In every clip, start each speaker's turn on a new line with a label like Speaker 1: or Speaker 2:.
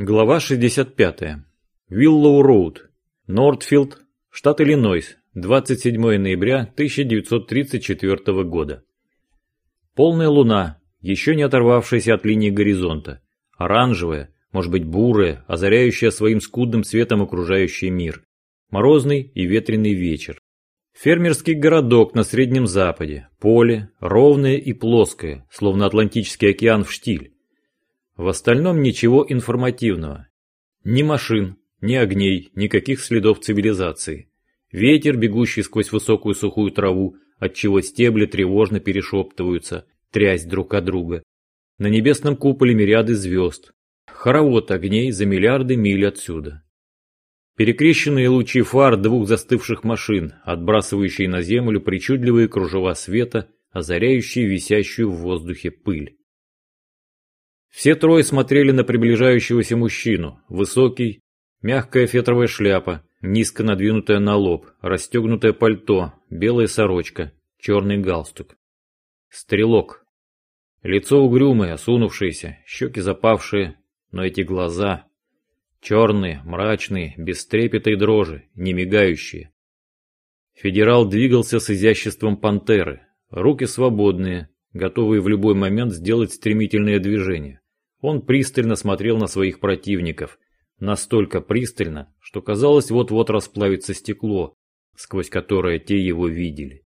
Speaker 1: Глава 65. Виллоу Роуд. Нортфилд, штат Иллинойс. 27 ноября 1934 года. Полная луна, еще не оторвавшаяся от линии горизонта. Оранжевая, может быть бурая, озаряющая своим скудным светом окружающий мир. Морозный и ветреный вечер. Фермерский городок на Среднем Западе. Поле, ровное и плоское, словно Атлантический океан в штиль. В остальном ничего информативного. Ни машин, ни огней, никаких следов цивилизации. Ветер, бегущий сквозь высокую сухую траву, отчего стебли тревожно перешептываются, трясь друг от друга. На небесном куполе мириады звезд. Хоровод огней за миллиарды миль отсюда. Перекрещенные лучи фар двух застывших машин, отбрасывающие на землю причудливые кружева света, озаряющие висящую в воздухе пыль. Все трое смотрели на приближающегося мужчину. Высокий, мягкая фетровая шляпа, низко надвинутая на лоб, расстегнутое пальто, белая сорочка, черный галстук. Стрелок. Лицо угрюмое, осунувшееся, щеки запавшие, но эти глаза... Черные, мрачные, без трепета и дрожи, не мигающие. Федерал двигался с изяществом пантеры, руки свободные, готовые в любой момент сделать стремительное движение. Он пристально смотрел на своих противников, настолько пристально, что казалось вот-вот расплавится стекло, сквозь которое те его видели.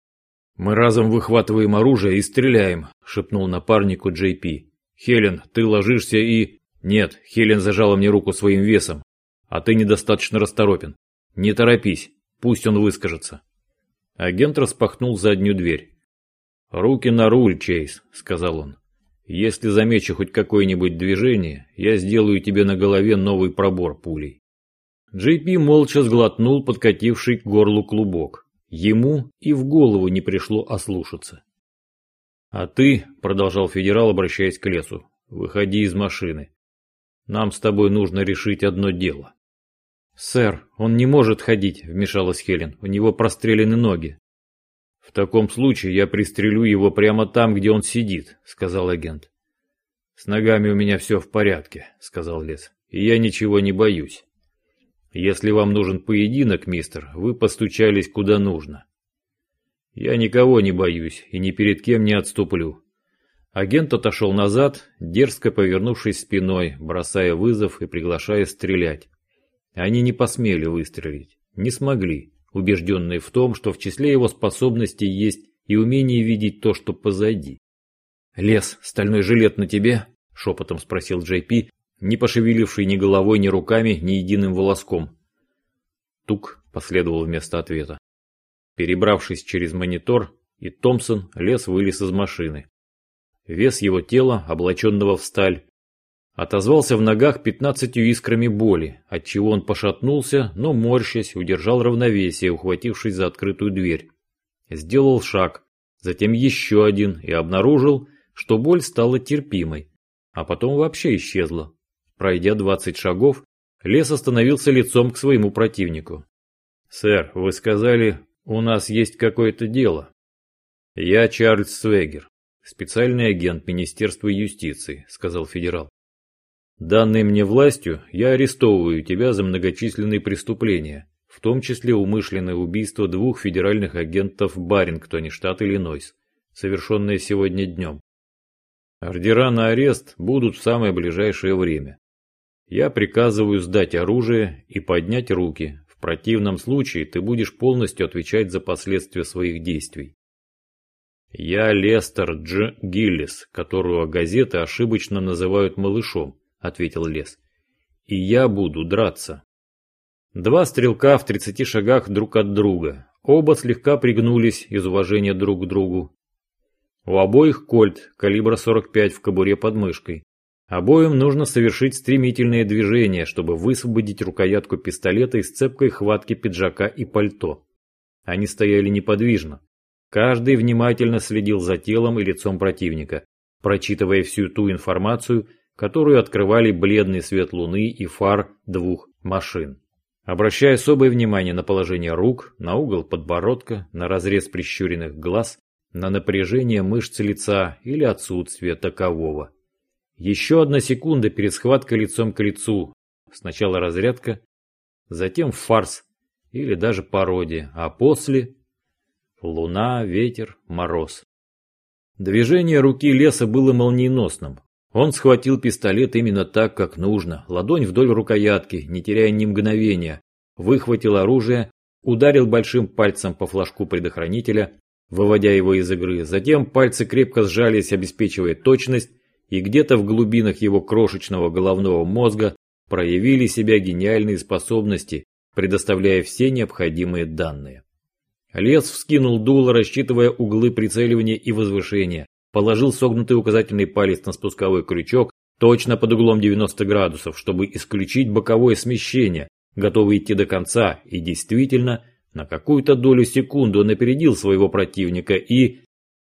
Speaker 1: «Мы разом выхватываем оружие и стреляем», — шепнул напарнику Джей Пи. «Хелен, ты ложишься и...» «Нет, Хелен зажала мне руку своим весом, а ты недостаточно расторопен. Не торопись, пусть он выскажется». Агент распахнул заднюю дверь. «Руки на руль, Чейз», — сказал он. «Если замечу хоть какое-нибудь движение, я сделаю тебе на голове новый пробор пулей». Джей Пи молча сглотнул подкативший к горлу клубок. Ему и в голову не пришло ослушаться. «А ты», — продолжал федерал, обращаясь к лесу, — «выходи из машины. Нам с тобой нужно решить одно дело». «Сэр, он не может ходить», — вмешалась Хелен. «У него прострелены ноги». «В таком случае я пристрелю его прямо там, где он сидит», — сказал агент. «С ногами у меня все в порядке», — сказал Лес, — «и я ничего не боюсь. Если вам нужен поединок, мистер, вы постучались куда нужно. Я никого не боюсь и ни перед кем не отступлю». Агент отошел назад, дерзко повернувшись спиной, бросая вызов и приглашая стрелять. Они не посмели выстрелить, не смогли убежденный в том, что в числе его способностей есть и умение видеть то, что позади. «Лес, стальной жилет на тебе?» – шепотом спросил Джей Пи, не пошевеливший ни головой, ни руками, ни единым волоском. Тук последовал вместо ответа. Перебравшись через монитор, и Томпсон лес вылез из машины. Вес его тела, облаченного в сталь, Отозвался в ногах пятнадцатью искрами боли, отчего он пошатнулся, но, морщась, удержал равновесие, ухватившись за открытую дверь. Сделал шаг, затем еще один и обнаружил, что боль стала терпимой, а потом вообще исчезла. Пройдя двадцать шагов, Лес остановился лицом к своему противнику. «Сэр, вы сказали, у нас есть какое-то дело». «Я Чарльз Свегер, специальный агент Министерства юстиции», — сказал федерал. Данной мне властью, я арестовываю тебя за многочисленные преступления, в том числе умышленное убийство двух федеральных агентов в Барингтоне, штат Иллинойс, совершенное сегодня днем. Ордера на арест будут в самое ближайшее время. Я приказываю сдать оружие и поднять руки. В противном случае ты будешь полностью отвечать за последствия своих действий. Я Лестер Дж. Гиллис, которого газеты ошибочно называют малышом. — ответил Лес. «И я буду драться». Два стрелка в тридцати шагах друг от друга. Оба слегка пригнулись из уважения друг к другу. У обоих кольт калибра 45 в кобуре под мышкой. Обоим нужно совершить стремительное движение, чтобы высвободить рукоятку пистолета из цепкой хватки пиджака и пальто. Они стояли неподвижно. Каждый внимательно следил за телом и лицом противника, прочитывая всю ту информацию, которую открывали бледный свет луны и фар двух машин. Обращая особое внимание на положение рук, на угол подбородка, на разрез прищуренных глаз, на напряжение мышц лица или отсутствие такового. Еще одна секунда перед схваткой лицом к лицу, Сначала разрядка, затем фарс или даже пародия, а после луна, ветер, мороз. Движение руки леса было молниеносным. Он схватил пистолет именно так, как нужно, ладонь вдоль рукоятки, не теряя ни мгновения, выхватил оружие, ударил большим пальцем по флажку предохранителя, выводя его из игры, затем пальцы крепко сжались, обеспечивая точность, и где-то в глубинах его крошечного головного мозга проявили себя гениальные способности, предоставляя все необходимые данные. Лес вскинул дуло, рассчитывая углы прицеливания и возвышения, положил согнутый указательный палец на спусковой крючок точно под углом 90 градусов, чтобы исключить боковое смещение, готовый идти до конца, и действительно, на какую-то долю секунды он опередил своего противника и...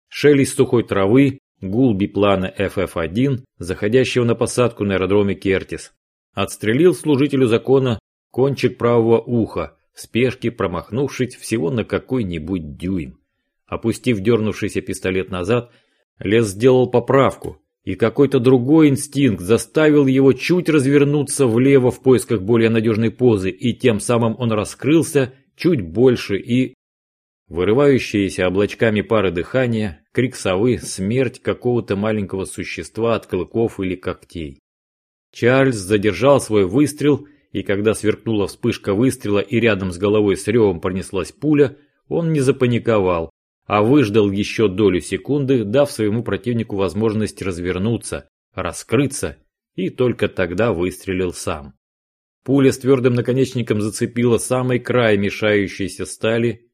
Speaker 1: Шелест сухой травы, гул биплана FF-1, заходящего на посадку на аэродроме Кертис. Отстрелил служителю закона кончик правого уха, в спешке промахнувшись всего на какой-нибудь дюйм. Опустив дернувшийся пистолет назад, Лес сделал поправку, и какой-то другой инстинкт заставил его чуть развернуться влево в поисках более надежной позы, и тем самым он раскрылся чуть больше и... Вырывающиеся облачками пары дыхания, крик совы, смерть какого-то маленького существа от клыков или когтей. Чарльз задержал свой выстрел, и когда сверкнула вспышка выстрела и рядом с головой с ревом пронеслась пуля, он не запаниковал, а выждал еще долю секунды, дав своему противнику возможность развернуться, раскрыться, и только тогда выстрелил сам. Пуля с твердым наконечником зацепила самый край мешающейся стали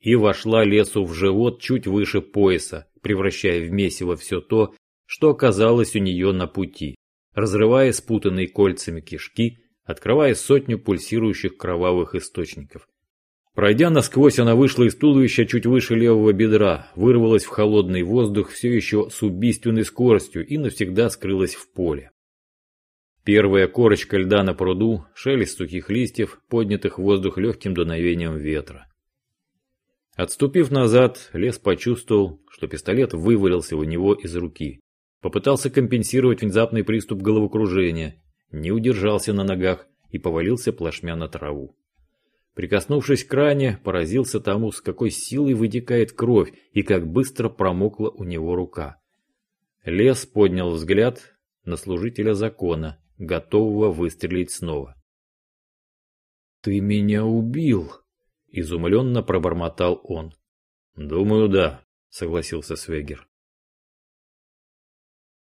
Speaker 1: и вошла лесу в живот чуть выше пояса, превращая в месиво все то, что оказалось у нее на пути разрывая спутанные кольцами кишки, открывая сотню пульсирующих кровавых источников. Пройдя насквозь, она вышла из туловища чуть выше левого бедра, вырвалась в холодный воздух все еще с убийственной скоростью и навсегда скрылась в поле. Первая корочка льда на пруду, шелест сухих листьев, поднятых в воздух легким дуновением ветра. Отступив назад, лес почувствовал, что пистолет вывалился у него из руки. Попытался компенсировать внезапный приступ головокружения, не удержался на ногах и повалился плашмя на траву. Прикоснувшись к ране, поразился тому, с какой силой вытекает кровь и как быстро промокла у него рука. Лес поднял взгляд на служителя закона, готового выстрелить снова. «Ты меня убил!» – изумленно пробормотал он. «Думаю, да», – согласился Свегер.